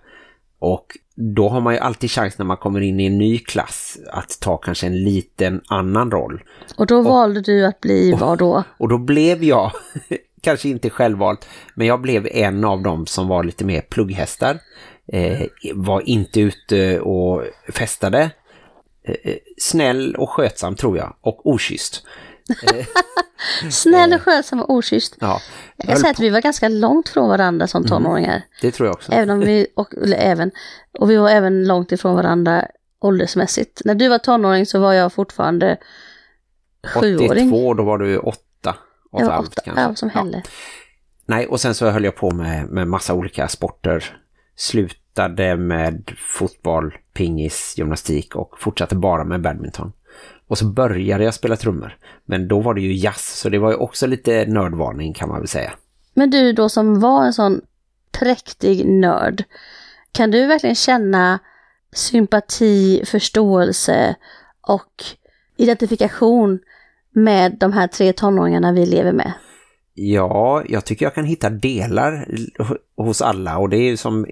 Och då har man ju alltid chans när man kommer in i en ny klass att ta kanske en liten annan roll. Och då valde du att bli vad då? Och då blev jag, kanske inte självvalt, men jag blev en av dem som var lite mer plugghästar. Eh, var inte ute och festade. Eh, snäll och skötsam tror jag, och okysst. Snäll och skötsam och okysst. Ja, Jag kan säga att vi var ganska långt från varandra som tonåringar. det tror jag också. Även om vi, och, även, och vi var även långt ifrån varandra åldersmässigt. När du var tonåring så var jag fortfarande sjuåring. 82, då var du åtta. åtta Jag var åtta, kanske. ja, som Ja. Helle. Nej, och sen så höll jag på med, med massa olika sporter. Slutade med fotboll, pingis, gymnastik och fortsatte bara med badminton. Och så började jag spela trummor. Men då var det ju jazz, så det var ju också lite nördvarning kan man väl säga. Men du då som var en sån präktig nörd, kan du verkligen känna sympati, förståelse och identifikation med de här tre tonåringarna vi lever med? Ja, jag tycker jag kan hitta delar hos alla och det är ju som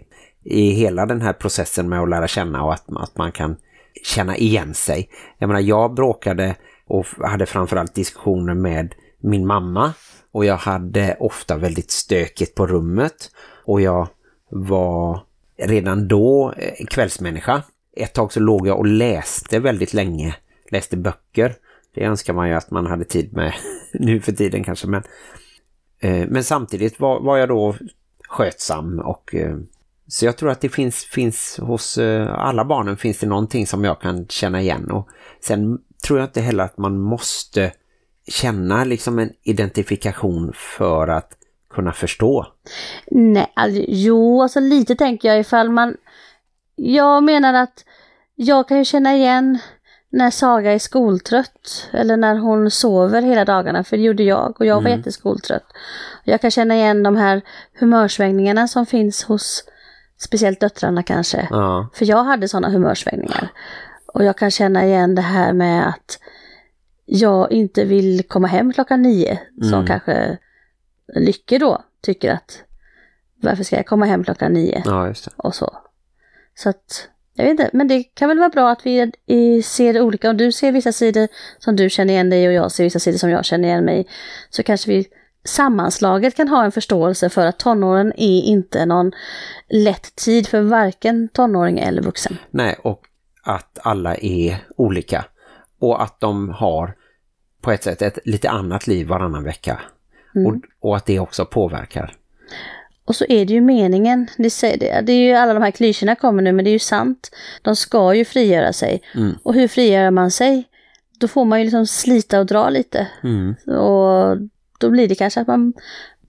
i hela den här processen med att lära känna och att, att man kan känna igen sig. Jag menar, jag bråkade och hade framförallt diskussioner med min mamma och jag hade ofta väldigt stökigt på rummet och jag var redan då eh, kvällsmänniska. Ett tag så låg jag och läste väldigt länge, läste böcker. Det önskar man ju att man hade tid med nu för tiden kanske, men Eh, Men samtidigt var, var jag då skötsam och eh, så jag tror att det finns, finns hos eh, alla barnen finns det någonting som jag kan känna igen och sen tror jag inte heller att man måste känna liksom en identifikation för att kunna förstå. Nej, alltså, jo, alltså lite tänker jag ifall man... Jag menar att jag kan ju känna igen när Saga är skoltrött eller när hon sover hela dagarna, för det gjorde jag och jag var Mm. jätteskoltrött. Jag kan känna igen de här humörsvängningarna som finns hos speciellt döttrarna kanske. Ja, För jag hade sådana humörsvängningar. Och jag kan känna igen det här med att jag inte vill komma hem klockan nio. Som Mm. kanske Lycke då tycker att varför ska jag komma hem klockan nio? ja. Och så. Så att, jag vet inte, men det kan väl vara bra att vi ser olika. Om du ser vissa sidor som du känner igen dig och jag ser vissa sidor som jag känner igen mig. Så kanske vi sammanslaget kan ha en förståelse för att tonåren är inte någon lätt tid för varken tonåring eller vuxen. Nej, och att alla är olika. Och att de har på ett sätt ett lite annat liv varannan vecka. Mm. Och, och att det också påverkar. Och så är det ju meningen, det, säger det, är ju alla de här klyschorna kommer nu, men det är ju sant. De ska ju frigöra sig. Mm. Och hur frigör man sig? Då får man ju liksom slita och dra lite. Mm. Och då blir det kanske att man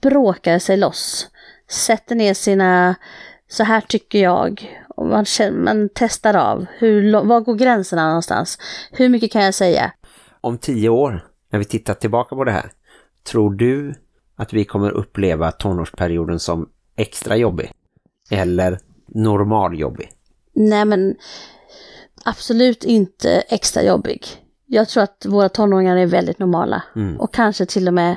bråkar sig loss. Sätter ner sina, så här tycker jag. Och man, känner, man testar av, hur, var går gränserna någonstans? Hur mycket kan jag säga? Om tio år, när vi tittar tillbaka på det här, tror du att vi kommer uppleva tonårsperioden som extra jobbig? Eller normaljobbig? Nej men absolut inte extra jobbig. Jag tror att våra tonåringar är väldigt normala. Mm. Och kanske till och med,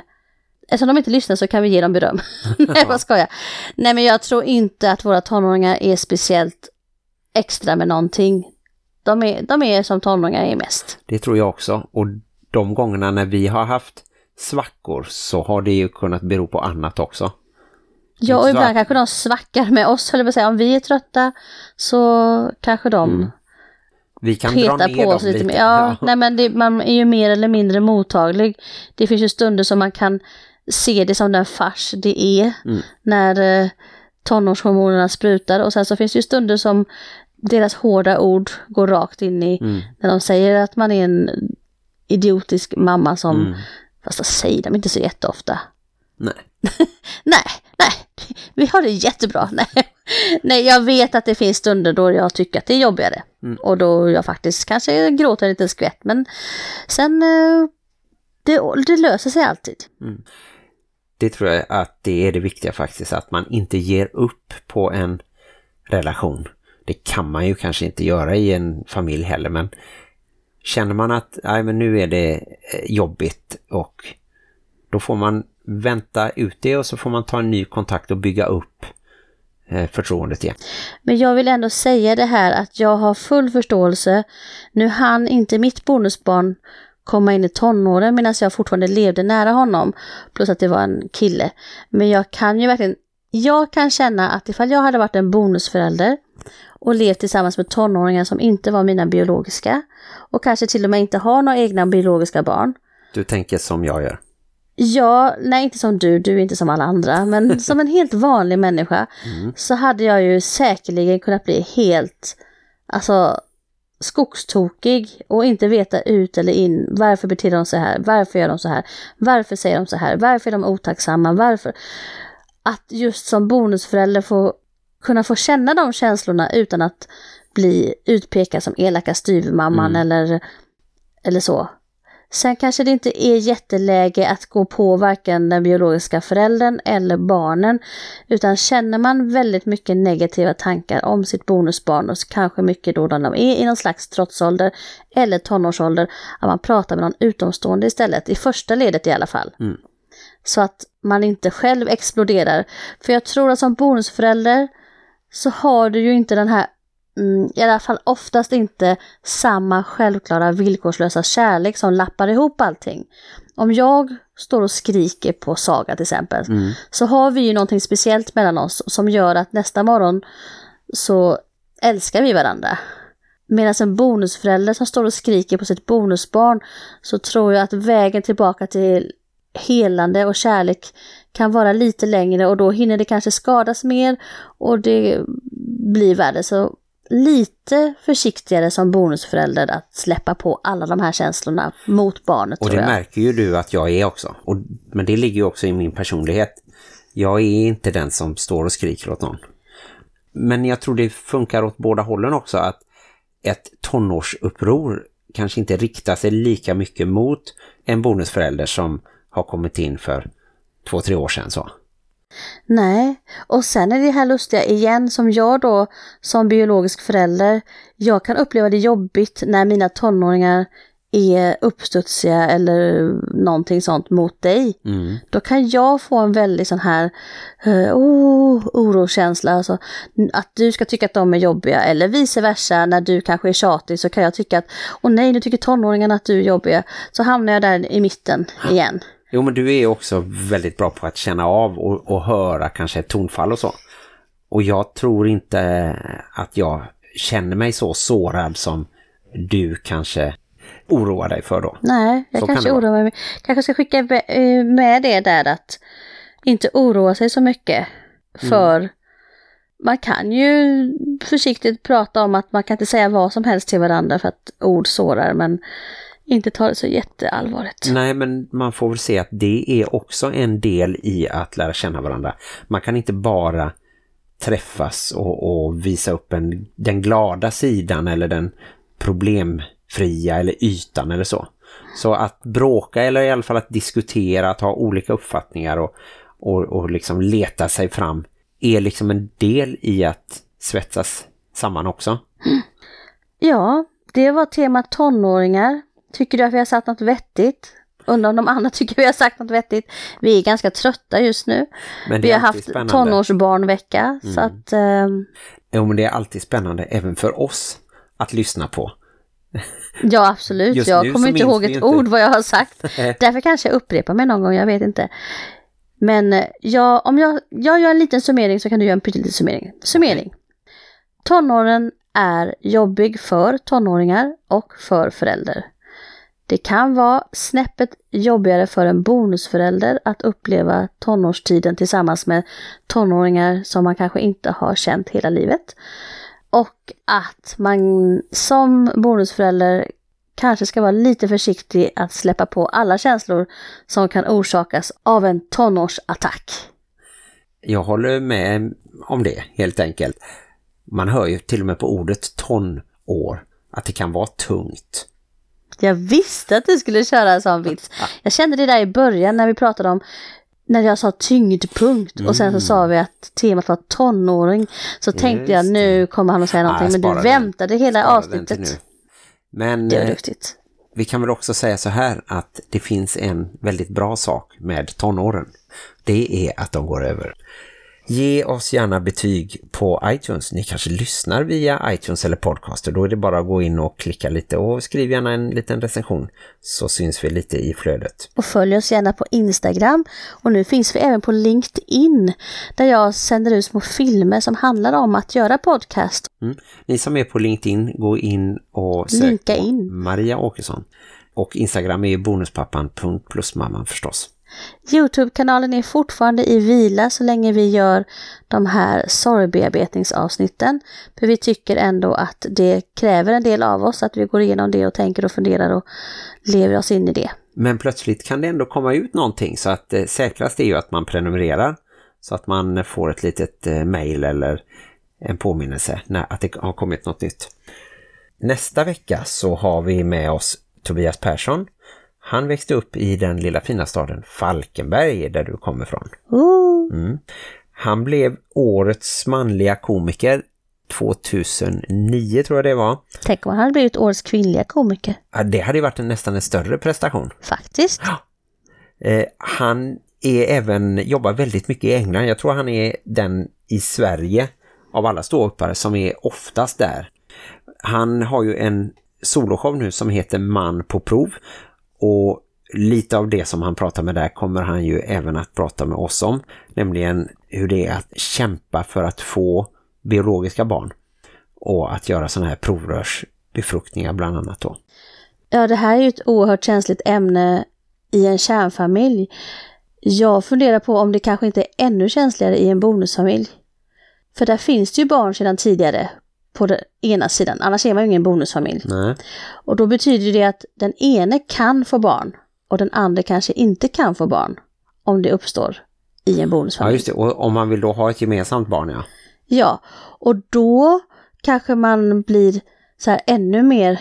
eftersom de inte lyssnar så kan vi ge dem beröm. Nej vad ska jag? Nej men jag tror inte att våra tonåringar är speciellt extra med någonting. De är, de är som tonåringar är mest. Det tror jag också. Och de gångerna när vi har haft svackor så har det ju kunnat bero på annat också. Ja, och ibland kanske de svackar med oss, höll jag säga. Om vi är trötta så kanske de Mm. Vi kan dra petar ner på dem oss lite, lite. mer. Ja, nej men det, man är ju mer eller mindre mottaglig. Det finns ju stunder som man kan se det som den fars det är Mm. när eh, tonårshormonerna sprutar och sen så finns det ju stunder som deras hårda ord går rakt in i Mm. när de säger att man är en idiotisk mamma som, Mm. fast det säger de inte så jätteofta. Nej. Nej, nej, vi har det jättebra. Nej. nej, jag vet att det finns stunder då jag tycker att det är jobbigare. Mm. Och då jag faktiskt kanske gråter en liten skvätt. Men sen, eh, det, det löser sig alltid. Det tror jag att det är det viktiga faktiskt. Att man inte ger upp på en relation. Det kan man ju kanske inte göra i en familj heller. Men känner man att nej, men nu är det eh, jobbigt och då får man vänta ut det och så får man ta en ny kontakt och bygga upp eh, förtroendet igen. Men jag vill ändå säga det här att jag har full förståelse. Nu hann inte mitt bonusbarn komma in i tonåren medan jag fortfarande levde nära honom. Plus att det var en kille. Men jag kan ju verkligen, jag kan känna att ifall jag hade varit en bonusförälder och levt tillsammans med tonåringar som inte var mina biologiska och kanske till och med inte har några egna biologiska barn. Du tänker som jag gör. Ja, nej inte som du, du är inte som alla andra, men som en helt vanlig människa så hade jag ju säkerligen kunnat bli helt, alltså skogstokig och inte veta ut eller in. Varför beter de sig här? Varför gör de så här? Varför säger de så här? Varför är de otacksamma? Varför? Att just som bonusförälder få kunna få känna de känslorna utan att bli utpekad som elaka styvmamman eller, eller så. Sen kanske det inte är jätteläge att gå på varken den biologiska föräldern eller barnen. Utan känner man väldigt mycket negativa tankar om sitt bonusbarn och kanske mycket då när de är i någon slags trotsålder eller tonårsålder. Att man pratar med någon utomstående istället, i första ledet i alla fall. Mm. Så att man inte själv exploderar. För jag tror att som bonusförälder så har du ju inte den här mm, i alla fall oftast inte samma självklara villkorslösa kärlek som lappar ihop allting. Om jag står och skriker på Saga till exempel, Mm. så har vi ju någonting speciellt mellan oss som gör att nästa morgon så älskar vi varandra. Medan en bonusförälder som står och skriker på sitt bonusbarn så tror jag att vägen tillbaka till helande och kärlek kan vara lite längre och då hinner det kanske skadas mer och det blir värre. Så lite försiktigare som bonusförälder att släppa på alla de här känslorna mot barnet Och det märker ju du att jag är också. Och, men det ligger ju också i min personlighet. Jag är inte den som står och skriker åt någon. Men jag tror det funkar åt båda hållen också att ett tonårsuppror kanske inte riktar sig lika mycket mot en bonusförälder som har kommit in för två, tre år sedan så. Nej, och sen är det här lustiga igen som jag då som biologisk förälder, jag kan uppleva det jobbigt när mina tonåringar är uppstudsiga eller någonting sånt mot dig. Mm. Då kan jag få en väldigt sån här uh, oh, oroskänsla. Alltså, att du ska tycka att de är jobbiga eller vice versa när du kanske är tjatig så kan jag tycka att åh nej nu tycker tonåringarna att du är jobbiga. Så hamnar jag där i mitten igen. Jo men du är också väldigt bra på att känna av och, och höra kanske ett tonfall och så. Och jag tror inte att jag känner mig så sårad som du kanske oroar dig för då. Nej, jag Så kan kanske vara. oroar mig. Kanske ska skicka eh, med det där att inte oroa sig så mycket. Mm. För man kan ju försiktigt prata om att man kan inte säga vad som helst till varandra för att ord sårar men inte ta det så jätteallvarligt. Nej men man får väl se att det är också en del i att lära känna varandra. Man kan inte bara träffas och, och visa upp en, den glada sidan eller den problemfria eller ytan eller så. Så att bråka eller i alla fall att diskutera, att ha olika uppfattningar och, och, och liksom leta sig fram är liksom en del i att svetsas samman också. Ja, det var temat tonåringar. Tycker du att vi har sagt något vettigt? Undrar om de andra tycker vi har sagt något vettigt. Vi är ganska trötta just nu. Men Vi har haft spännande. tonårsbarnvecka så Mm. att ehm, Jo, men det är alltid spännande även för oss att lyssna på. Ja, absolut. Just jag så kommer inte ihåg ett inte. ord vad jag har sagt. Därför kanske jag upprepar mig någon gång, jag vet inte. Men eh, jag, om jag, jag gör en liten summering så kan du göra en pytteliten summering. Summering. Tonåren är jobbig för tonåringar och för förälder. Det kan vara snäppet jobbigare för en bonusförälder att uppleva tonårstiden tillsammans med tonåringar som man kanske inte har känt hela livet. Och att man som bonusförälder kanske ska vara lite försiktig att släppa på alla känslor som kan orsakas av en tonårsattack. Jag håller med om det helt enkelt. Man hör ju till och med på ordet tonår att det kan vara tungt. Jag visste att du skulle köra en sån vits. Jag kände det där i början när vi pratade om när jag sa tyngdpunkt och sen så sa vi att temat var tonåring. Så tänkte jag Just nu kommer han att säga någonting jag men du den. väntade hela Spara avsnittet. nu. Men Det var eh, duktigt. vi kan väl också säga så här att det finns en väldigt bra sak med tonåren. Det är att de går över. Ge oss gärna betyg på iTunes. Ni kanske lyssnar via iTunes eller podcaster. Då är det bara att gå in och klicka lite och skriv gärna en liten recension så syns vi lite i flödet. Och följ oss gärna på Instagram. Och nu finns vi även på LinkedIn. Där jag sänder ut små filmer som handlar om att göra podcast. Mm. Ni som är på LinkedIn, gå in och sök Linka in. Maria Åkesson. Och Instagram är ju bonuspappan.plusmamman förstås. Youtube-kanalen är fortfarande i vila så länge vi gör de här sorgbearbetningsavsnitten. För vi tycker ändå att det kräver en del av oss att vi går igenom det och tänker och funderar och lever oss in i det. Men plötsligt kan det ändå komma ut någonting så att eh, säkrast är ju att man prenumererar så att man får ett litet eh, mail eller en påminnelse när att det har kommit något nytt. Nästa vecka så har vi med oss Tobias Persson. Han växte upp i den lilla fina staden Falkenberg där du kommer ifrån. Ooh. Mm. Han blev årets manliga komiker 2009 tror jag det var. Tänk om han hade blivit årets kvinnliga komiker. Ja, Det hade ju varit en nästan en större prestation. Faktiskt. Eh, han är även, jobbar väldigt mycket i England. Jag tror han är den i Sverige av alla ståuppare som är oftast där. Han har ju en soloshow nu som heter Man på prov. Och lite av det som han pratar med där kommer han ju även att prata med oss om. Nämligen hur det är att kämpa för att få biologiska barn. Och att göra sådana här provrörsbefruktningar bland annat då. Ja, det här är ju ett oerhört känsligt ämne i en kärnfamilj. Jag funderar på om det kanske inte är ännu känsligare i en bonusfamilj. För där finns det ju barn sedan tidigare på den ena sidan, annars är man ju ingen bonusfamilj. Nej. Och då betyder det att den ene kan få barn och den andra kanske inte kan få barn om det uppstår i en Ja, bonusfamilj. just det. Och om man vill då ha ett gemensamt barn, ja. Ja, och då kanske man blir så här ännu mer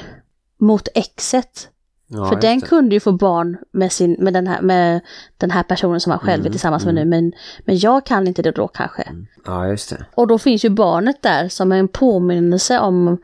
mot exet. Ja För den det. kunde ju få barn med, sin, med, den, här, med den här personen som han själv är Mm, tillsammans med mm. nu, men, men jag kan inte det då kanske. Ja, just det. Och då finns ju barnet där som en påminnelse om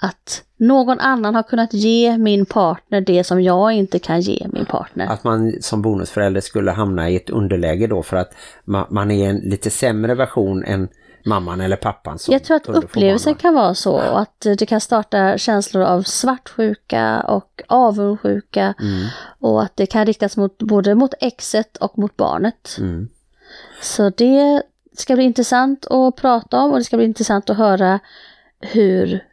att någon annan har kunnat ge min partner det som jag inte kan ge min partner. Att man som bonusförälder skulle hamna i ett underläge då för att man, man är en lite sämre version än mamman eller pappan. Som Jag tror att upplevelsen kan vara så och att det kan starta känslor av svartsjuka och avundsjuka Mm, och att det kan riktas mot, både mot exet och mot barnet. mm. Så det ska bli intressant att prata om och det ska bli intressant att höra hur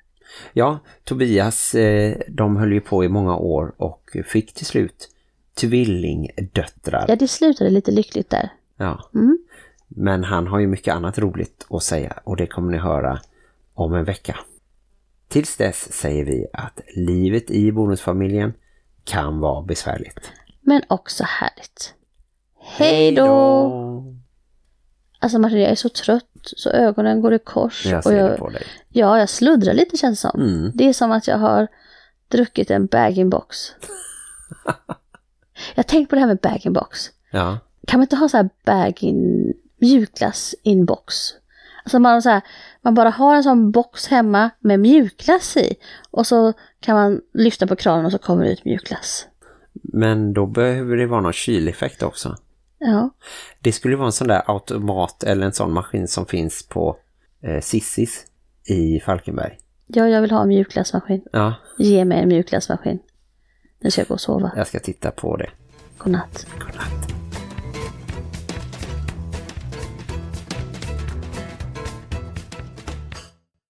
Ja, Tobias, eh, de höll ju på i många år och fick till slut tvillingdöttrar. Ja, det slutade lite lyckligt där. Ja. Mm. Men han har ju mycket annat roligt att säga och det kommer ni höra om en vecka. Tills dess säger vi att livet i bonusfamiljen kan vara besvärligt. Men också härligt. Hej då! Alltså Martin, jag är så trött så ögonen går i kors. Jag och ser det jag, på dig. ja, jag sluddrar lite känns det som. Mm. Det är som att jag har druckit en bag-in-box. jag tänkte på det här med bag-in-box. Ja. Kan man inte ha så här bag-in, mjukglass-inbox? Alltså man, så här, man bara har en sån box hemma med mjukglass i. Och så kan man lyfta på kranen och så kommer det ut mjukglass. Men då behöver det vara någon kyleffekt också. Ja, Det skulle vara en sån där automat eller en sån maskin som finns på eh, Sissis i Falkenberg. ja jag vill ha en mjukglassmaskin. Ja, Ge mig en mjukglassmaskin. Nu ska jag gå och sova. jag ska titta på det. Godnatt. Godnatt.